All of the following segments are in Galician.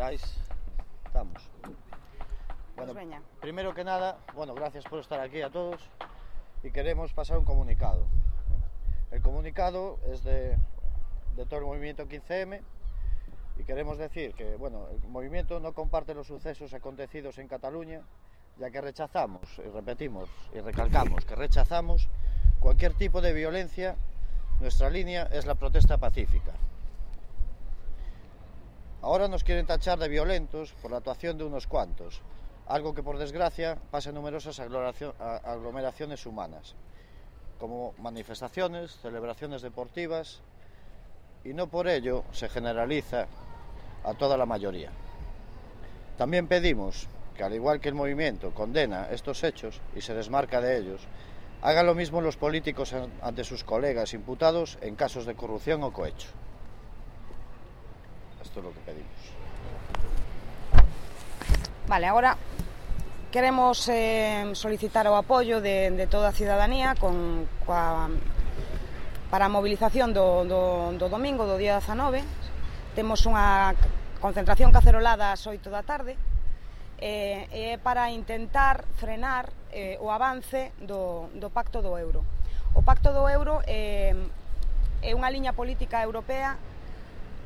Queráis, estamos. Bueno, Pues primero que nada, bueno, gracias por estar aquí a todos y queremos pasar un comunicado. El comunicado es de, de todo el movimiento 15M y queremos decir que, bueno, el movimiento no comparte los sucesos acontecidos en Cataluña, ya que rechazamos, y repetimos y recalcamos que rechazamos cualquier tipo de violencia. Nuestra línea es la protesta pacífica. Ahora nos quieren tachar de violentos por la actuación de unos cuantos, algo que por desgracia pasa en numerosas aglomeraciones humanas, como manifestaciones, celebraciones deportivas, y no por ello se generaliza a toda la mayoría. También pedimos que, al igual que el movimiento condena estos hechos y se desmarca de ellos, hagan lo mismo los políticos an- ante sus colegas imputados en casos de corrupción o cohecho. Esto es lo que pedimos. Vale, agora queremos eh, solicitar o apoio de, de toda a cidadanía con, coa, para a movilización do, do, do domingo, do día 19. Temos unha concentración cacerolada ás 8 da tarde eh, é para intentar frenar eh, o avance do, do Pacto do Euro. O Pacto do Euro eh, é unha liña política europea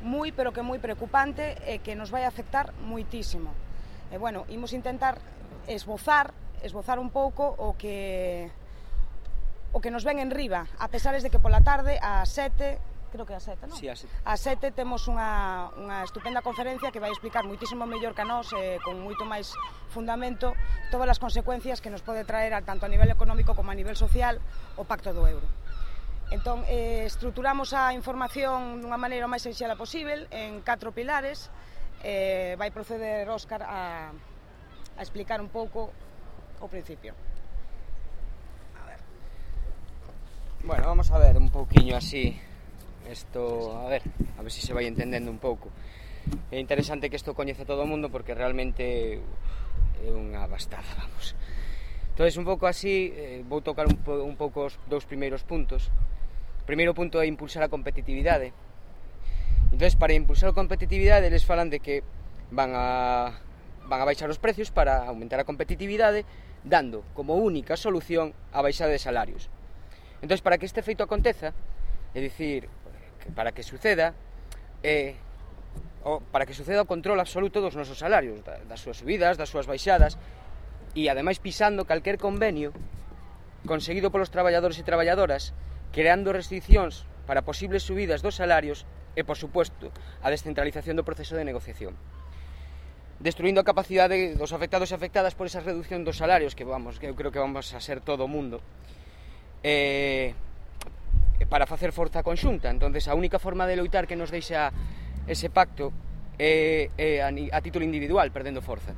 moi, pero que moi preocupante e que nos vai afectar moitísimo. E bueno, imos intentar esbozar, esbozar un pouco o que o que nos ven en riba, a pesares de que pola tarde a 7, creo que a 7, non? Sí, a sete. A 7 temos unha, unha estupenda conferencia que vai explicar muitísimo mellor que a nós, eh, con moito máis fundamento, todas as consecuencias que nos pode traer tanto a nivel económico como a nivel social o Pacto do Euro. Entón, eh, estruturamos a información dunha maneira o máis senxela posible en catro pilares. Eh, vai proceder Óscar a, a explicar un pouco o principio. A ver. Bueno, vamos a ver un pouquiño así isto, a ver, a ver se si se vai entendendo un pouco. É interesante que isto coñece todo o mundo porque realmente é unha bastada, vamos. Entón, un pouco así, eh, vou tocar un, po, un pouco os dous primeiros puntos primeiro punto é impulsar a competitividade. Entón, para impulsar a competitividade, eles falan de que van a, van a baixar os precios para aumentar a competitividade, dando como única solución a baixada de salarios. Entón, para que este feito aconteza, é dicir, que para que suceda, eh, o para que suceda o control absoluto dos nosos salarios, das súas subidas, das súas baixadas, e ademais pisando calquer convenio conseguido polos traballadores e traballadoras creando restriccións para posibles subidas dos salarios e, por suposto, a descentralización do proceso de negociación. Destruindo a capacidade dos afectados e afectadas por esa reducción dos salarios que vamos, que eu creo que vamos a ser todo o mundo eh, para facer forza conxunta. Entonces a única forma de loitar que nos deixa ese pacto é eh, eh, a, a título individual perdendo forza.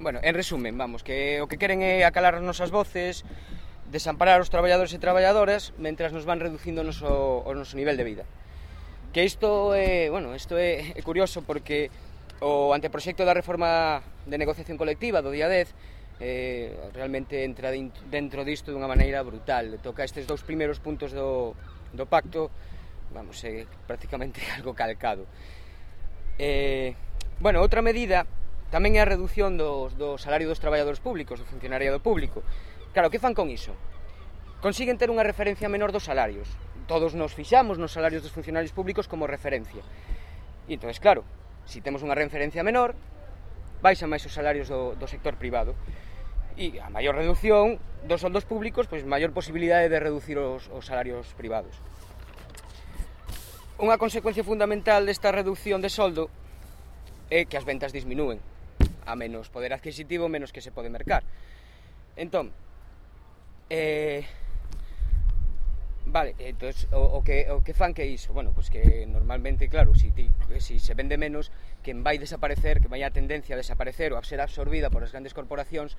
Bueno, en resumen, vamos, que o que queren é acalar as nosas voces desamparar os traballadores e traballadoras mentras nos van reducindo o noso, o noso nivel de vida. Que isto é, bueno, isto é, é curioso porque o anteproxecto da reforma de negociación colectiva do día 10 eh, realmente entra dentro disto dunha maneira brutal. Toca estes dous primeiros puntos do, do pacto, vamos, é prácticamente algo calcado. Eh, bueno, outra medida tamén é a reducción dos, do salario dos traballadores públicos, do funcionariado público. Claro, que fan con iso? Consiguen ter unha referencia menor dos salarios. Todos nos fixamos nos salarios dos funcionarios públicos como referencia. E entón, claro, se si temos unha referencia menor, baixan máis os salarios do, do sector privado. E a maior reducción dos soldos públicos, pois maior posibilidade de reducir os, os salarios privados. Unha consecuencia fundamental desta reducción de soldo é que as ventas disminúen a menos poder adquisitivo, menos que se pode mercar. Entón, Eh, Vale, entonces o, o que o que fan que iso? Bueno, pois pues que normalmente, claro, si ti si se vende menos, quen vai desaparecer, que vai a tendencia a desaparecer ou a ser absorbida por as grandes corporacións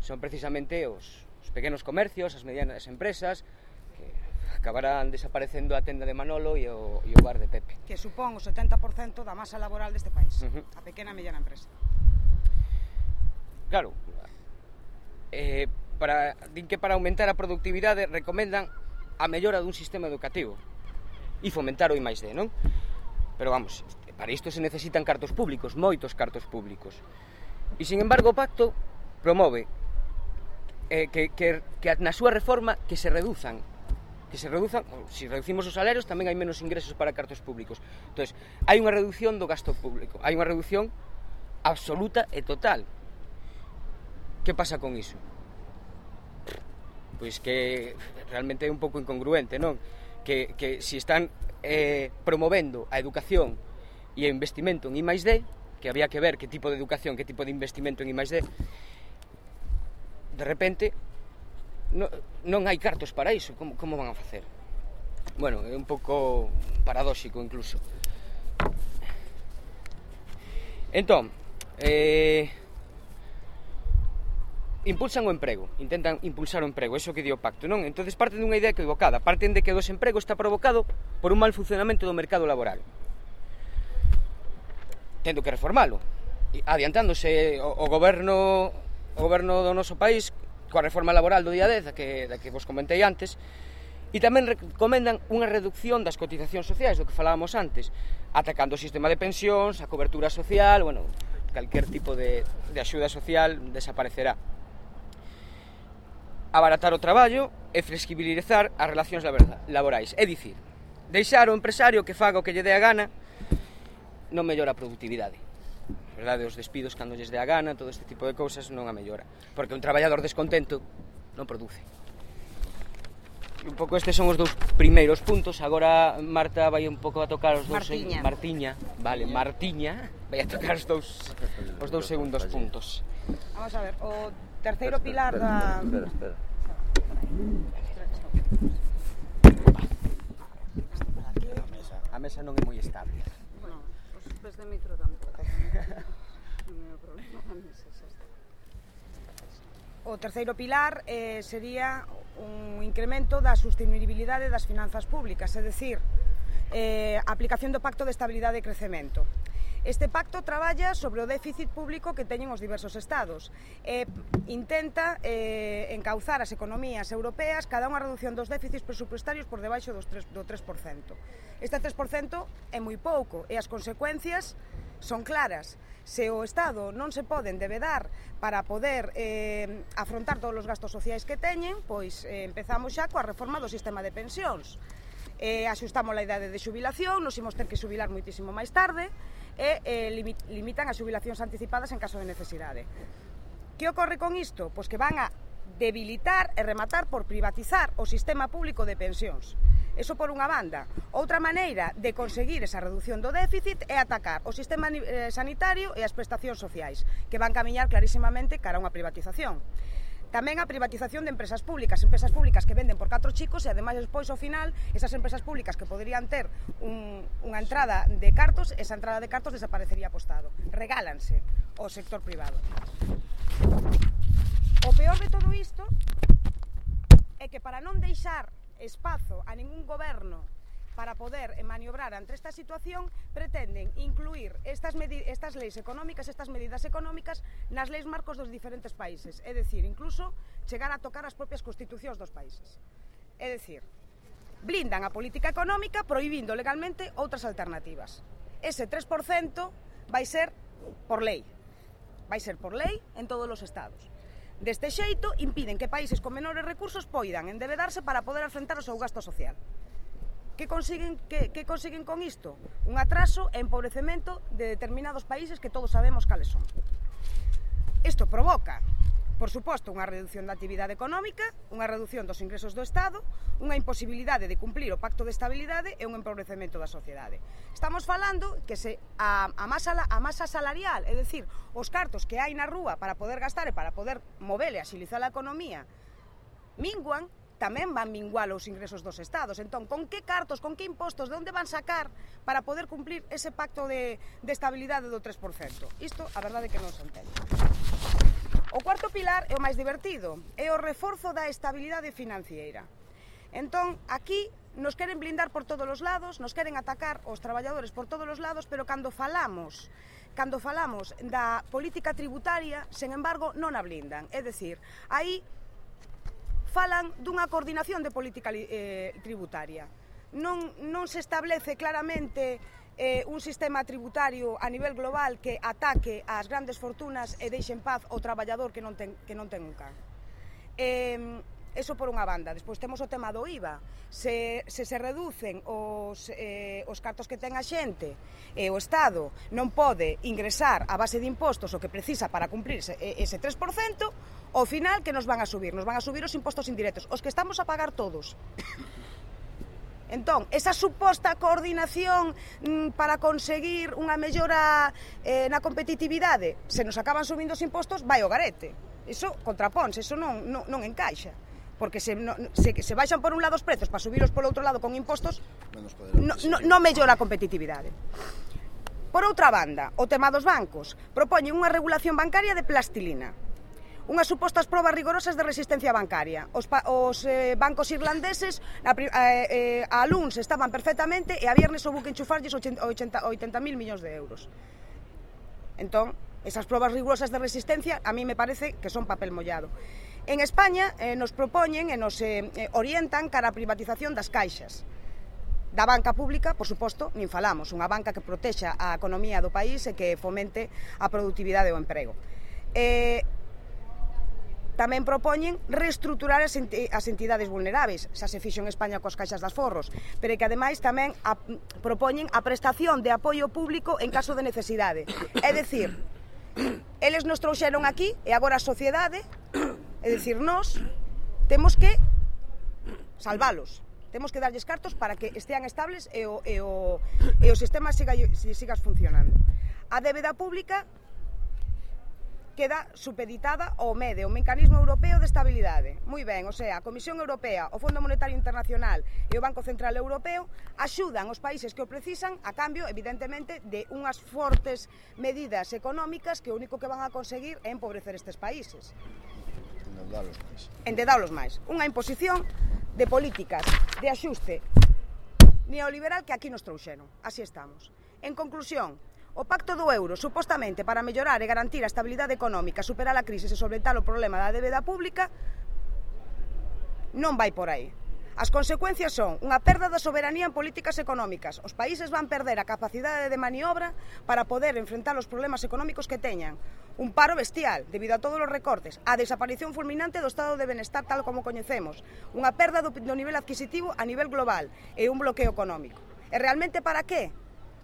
son precisamente os, os pequenos comercios, as medianas empresas que acabarán desaparecendo a tenda de Manolo e o, e o bar de Pepe. Que supón o 70% da masa laboral deste país, uh -huh. a pequena e mediana empresa. Claro. Eh, para, din que para aumentar a productividade recomendan a mellora dun sistema educativo e fomentar o I máis D, non? Pero vamos, para isto se necesitan cartos públicos, moitos cartos públicos. E, sin embargo, o pacto promove eh, que, que, que na súa reforma que se reduzan que se reduzan, se si reducimos os salarios tamén hai menos ingresos para cartos públicos. Entón, hai unha reducción do gasto público, hai unha reducción absoluta e total. Que pasa con iso? pois que realmente é un pouco incongruente, non? Que, que si están eh, promovendo a educación e o investimento en I D, que había que ver que tipo de educación, que tipo de investimento en I D, de repente non, non hai cartos para iso, como, como van a facer? Bueno, é un pouco paradóxico incluso. Entón, eh, impulsan o emprego, intentan impulsar o emprego, eso que di o pacto, non? Entonces parten dunha idea equivocada, parten de que o desemprego está provocado por un mal funcionamento do mercado laboral. Tendo que reformalo, adiantándose o, o goberno o goberno do noso país coa reforma laboral do día 10, da que, da que vos comentei antes, e tamén recomendan unha reducción das cotizacións sociais, do que falábamos antes, atacando o sistema de pensións, a cobertura social, bueno, calquer tipo de, de axuda social desaparecerá abaratar o traballo e flexibilizar as relacións laborais. É dicir, deixar o empresario que faga o que lle dé a gana non mellora a productividade. Verdade, os despidos cando lles dé a gana, todo este tipo de cousas non a mellora, porque un traballador descontento non produce. Un pouco estes son os dous primeiros puntos. Agora Marta vai un pouco a tocar os dous Martiña. Martiña, vale, Martiña vai a tocar os dous os dous segundos puntos. Vamos a ver, o terceiro espera, pilar espera, da... Espera, espera. A mesa non é moi estable. Bueno, os pés de micro tampouco. non é o problema da mesa, xa está. O terceiro pilar eh, sería un incremento da sostenibilidade das finanzas públicas, é dicir, eh, aplicación do Pacto de Estabilidade e Crecemento. Este pacto traballa sobre o déficit público que teñen os diversos estados e intenta eh, encauzar as economías europeas cada unha reducción dos déficits presupuestarios por debaixo dos 3, do 3%. Este 3% é moi pouco e as consecuencias son claras. Se o Estado non se pode endebedar para poder eh, afrontar todos os gastos sociais que teñen, pois eh, empezamos xa coa reforma do sistema de pensións eh, asustamos a idade de xubilación, nos imos ter que xubilar moitísimo máis tarde, e eh, limitan as xubilacións anticipadas en caso de necesidade. Que ocorre con isto? Pois que van a debilitar e rematar por privatizar o sistema público de pensións. Eso por unha banda. Outra maneira de conseguir esa reducción do déficit é atacar o sistema eh, sanitario e as prestacións sociais, que van camiñar clarísimamente cara a unha privatización. Tamén a privatización de empresas públicas, empresas públicas que venden por catro chicos e ademais despois ao final esas empresas públicas que poderían ter un, unha entrada de cartos, esa entrada de cartos desaparecería apostado. Regálanse ao sector privado. O peor de todo isto é que para non deixar espazo a ningún goberno para poder eh, maniobrar ante esta situación pretenden incluir estas, estas leis económicas, estas medidas económicas nas leis marcos dos diferentes países, é dicir, incluso chegar a tocar as propias constitucións dos países. É dicir, blindan a política económica prohibindo legalmente outras alternativas. Ese 3% vai ser por lei. Vai ser por lei en todos os estados. Deste xeito, impiden que países con menores recursos poidan endebedarse para poder afrontar o seu gasto social. Que consiguen, que, que consiguen con isto? Un atraso e empobrecemento de determinados países que todos sabemos cales son. Isto provoca por suposto, unha reducción da actividade económica, unha reducción dos ingresos do Estado, unha imposibilidade de cumplir o pacto de estabilidade e un empobrecemento da sociedade. Estamos falando que se a, a, masa, a masa salarial, é dicir, os cartos que hai na rúa para poder gastar e para poder mover e axilizar a economía, minguan, tamén van minguar os ingresos dos estados. Entón, con que cartos, con que impostos, de onde van sacar para poder cumplir ese pacto de, de estabilidade do 3%? Isto, a verdade, que non se entende. O cuarto pilar é o máis divertido, é o reforzo da estabilidade financiera. Entón, aquí nos queren blindar por todos os lados, nos queren atacar os traballadores por todos os lados, pero cando falamos cando falamos da política tributaria, sen embargo, non a blindan. É dicir, aí falan dunha coordinación de política eh, tributaria. Non, non se establece claramente eh, un sistema tributario a nivel global que ataque ás grandes fortunas e deixe en paz o traballador que non ten, que non ten un can. Eh, Eso por unha banda. Despois temos o tema do IVA. Se se, se reducen os, eh, os cartos que ten a xente e eh, o Estado non pode ingresar a base de impostos o que precisa para cumprirse eh, ese 3%, ao final que nos van a subir? Nos van a subir os impostos indirectos, os que estamos a pagar todos. Entón, esa suposta coordinación mm, para conseguir unha mellora eh, na competitividade, se nos acaban subindo os impostos, vai o garete. Iso contrapónse, iso non, non, non encaixa porque se, no, se, se baixan por un lado os prezos para subirlos polo outro lado con impostos, menos no, no, no mellora a competitividade. Por outra banda, o tema dos bancos propoñe unha regulación bancaria de plastilina, unhas supostas probas rigorosas de resistencia bancaria. Os, pa, os eh, bancos irlandeses a, eh, eh, a luns estaban perfectamente e a viernes houve que enchufarlles 80.000 80, 80 millóns de euros. Entón, esas probas rigorosas de resistencia a mí me parece que son papel mollado. En España eh, nos propoñen e nos eh, eh orientan cara a privatización das caixas. Da banca pública, por suposto, nin falamos, unha banca que protexa a economía do país e que fomente a productividade o emprego. Eh, tamén propoñen reestruturar as, as entidades vulneráveis, xa se fixo en España coas caixas das forros, pero que ademais tamén a, propoñen a prestación de apoio público en caso de necesidade. É dicir, eles nos trouxeron aquí e agora a sociedade É dicir, nós temos que salvalos, temos que darlles cartos para que estean estables e o, e o, e o sistema siga, siga funcionando. A débeda pública queda supeditada ao MEDE, o Mecanismo Europeo de Estabilidade. Moi ben, o sea, a Comisión Europea, o Fondo Monetario Internacional e o Banco Central Europeo axudan os países que o precisan a cambio, evidentemente, de unhas fortes medidas económicas que o único que van a conseguir é empobrecer estes países endeudalos máis. Endeudalos máis. Unha imposición de políticas de axuste neoliberal que aquí nos trouxeron. Así estamos. En conclusión, o pacto do euro, supostamente para mellorar e garantir a estabilidade económica, superar a crise e solventar o problema da débeda pública, non vai por aí. As consecuencias son unha perda da soberanía en políticas económicas. Os países van perder a capacidade de maniobra para poder enfrentar os problemas económicos que teñan. Un paro bestial debido a todos os recortes, a desaparición fulminante do estado de benestar tal como coñecemos, unha perda do, do nivel adquisitivo a nivel global e un bloqueo económico. E realmente para qué?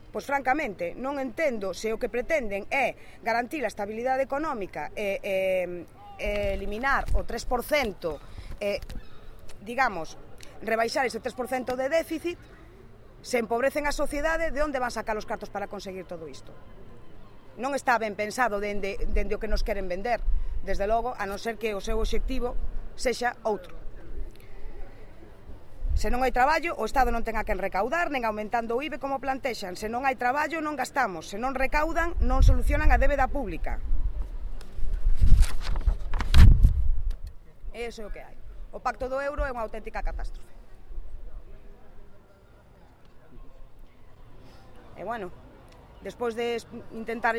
Pois francamente, non entendo se o que pretenden é garantir a estabilidade económica e, e, e eliminar o 3% e, eh, digamos, rebaixar ese 3% de déficit, se empobrecen a sociedade, de onde van sacar os cartos para conseguir todo isto? Non está ben pensado dende, dende o que nos queren vender, desde logo, a non ser que o seu obxectivo sexa outro. Se non hai traballo, o Estado non ten a quen recaudar, nen aumentando o IBE como plantexan. Se non hai traballo, non gastamos. Se non recaudan, non solucionan a débeda pública. Eso é o que hai. O pacto do euro é unha auténtica catástrofe. E bueno, despois de intentar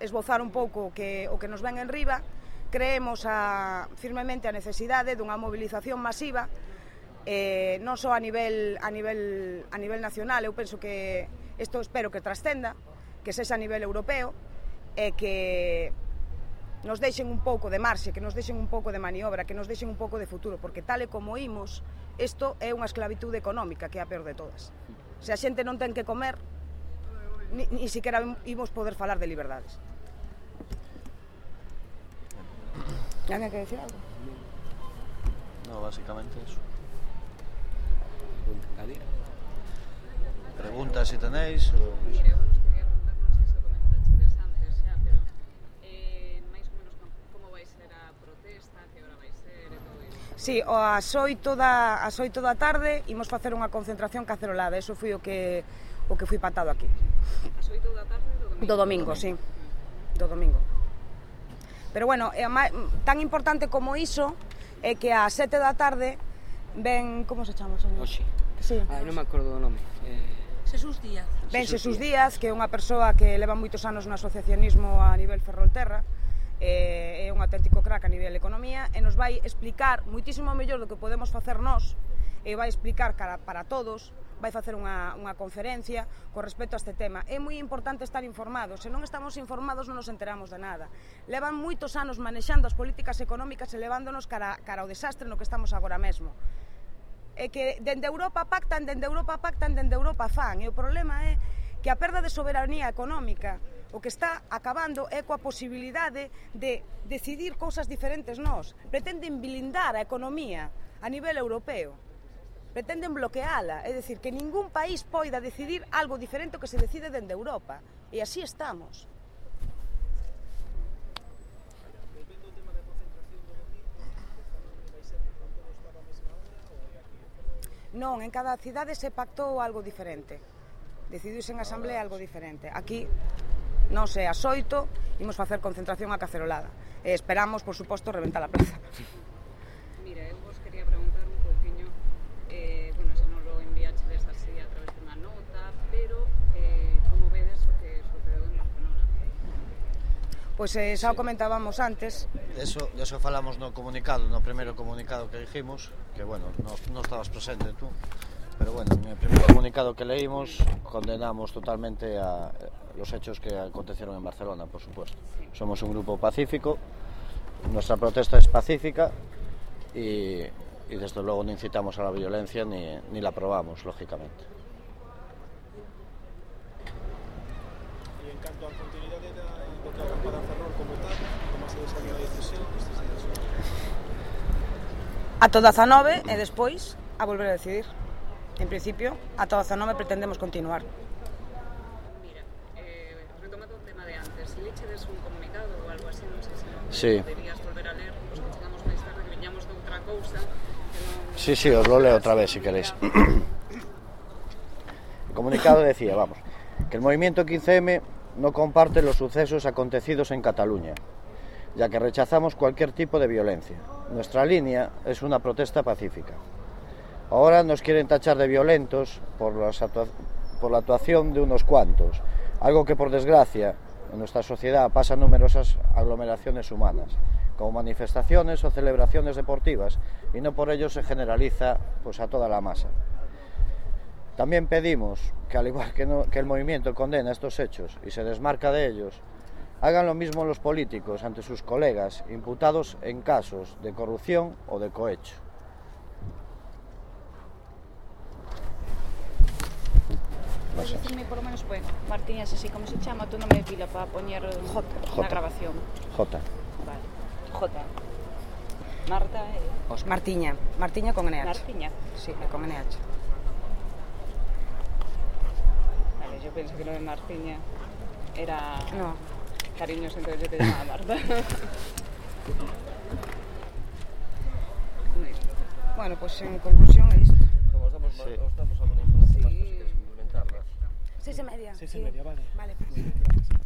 esbozar un pouco o que, o que nos ven en riba, creemos a, firmemente a necesidade dunha mobilización masiva eh, non só a nivel, a, nivel, a nivel nacional, eu penso que isto espero que trascenda, que sexa a nivel europeo, e que nos deixen un pouco de marxe, que nos deixen un pouco de maniobra, que nos deixen un pouco de futuro, porque tal e como imos, isto é unha esclavitude económica que é a peor de todas. Se a xente non ten que comer, ni, ni siquiera imos poder falar de liberdades. Ana, que decir algo? No, basicamente eso. Preguntas se si tenéis o... Sí, ás 8 da, ás 8 da tarde imos facer unha concentración cacerolada, eso foi o que o que fui patado aquí. Ás 8 da tarde do domingo. Do domingo, sí. Do domingo. Pero bueno, é tan importante como iso é que ás 7 da tarde ven, como se chama, señor? Oxe. Sí. Ai, non me acordo do nome. Eh... Xesús Díaz. Ben, Xesús Díaz, que é unha persoa que leva moitos anos no asociacionismo a nivel Ferrolterra, eh, é un auténtico crack a nivel de economía e nos vai explicar muitísimo mellor do que podemos facer nós e vai explicar cara, para todos vai facer unha, unha conferencia con respecto a este tema. É moi importante estar informados. Se non estamos informados non nos enteramos de nada. Levan moitos anos manexando as políticas económicas e levándonos cara, cara ao desastre no que estamos agora mesmo. É que dende Europa pactan, dende Europa pactan, dende Europa fan. E o problema é que a perda de soberanía económica o que está acabando é coa posibilidade de decidir cousas diferentes nós. Pretenden blindar a economía a nivel europeo. Pretenden bloqueala, é dicir, que ningún país poida decidir algo diferente que se decide dende Europa. E así estamos. Non, en cada cidade se pactou algo diferente. Decidiuse en asamblea algo diferente. Aquí non é as 8, imos facer concentración a cacerolada. E esperamos, por suposto, reventar a plaza. Mira, eu vos quería preguntar un pouquiño, eh, bueno, se non lo enviaxedes así a través de unha nota, pero eh, como vedes o que sucedeu en Barcelona? Pois pues, eh, xa o comentábamos antes. Eso, de eso falamos no comunicado, no primeiro comunicado que dijimos, que bueno, non no estabas presente tú. Pero bueno, en el primer comunicado que leímos condenamos totalmente a los hechos que acontecieron en Barcelona, por supuesto. Somos un grupo pacífico, nuestra protesta es pacífica y, y desde luego no incitamos a la violencia ni, ni la aprobamos, lógicamente. En para Ferrol como tal, se a decisión, estes días. ata o 19 e despois a volver a decidir. En principio, ata o 19 pretendemos continuar. Mira, eh, retomando o tema de antes, se lechedes un comunicado ou algo así, non sei se non Sí. deberías volver a os que chegamos máis tarde, que viñamos de outra cousa, non... Sí, sí, os lo leo otra vez si queréis. El comunicado decía, vamos, que el movimiento 15M no comparte los sucesos acontecidos en Cataluña, ya que rechazamos cualquier tipo de violencia. Nuestra línea es una protesta pacífica. Ahora nos quieren tachar de violentos por, la actuación de unos cuantos, algo que por desgracia en nuestra sociedad pasa en numerosas aglomeraciones humanas, como manifestaciones o celebraciones deportivas, y no por ello se generaliza pues, a toda la masa. También pedimos que, al igual que el movimiento condena estos hechos y se desmarca de ellos, hagan lo mismo los políticos ante sus colegas imputados en casos de corrupción o de cohecho. Decirme por lo menos, pues, Martínez, así como se llama, tu nombre de pila para poner J. una J. grabación. J. Vale. J. Marta e Óscar. Martiña, Martiña con NH. Martiña. Sí, e con NH. Vale, yo pienso que lo de Martiña era No, cariñoso, entonces yo te llamaba Marta. bueno, pues en conclusión os Sí. os damos alguna información máis, por si queres complementarla. Seis e media. Seis e media, vale. Vale, pues. Gracias.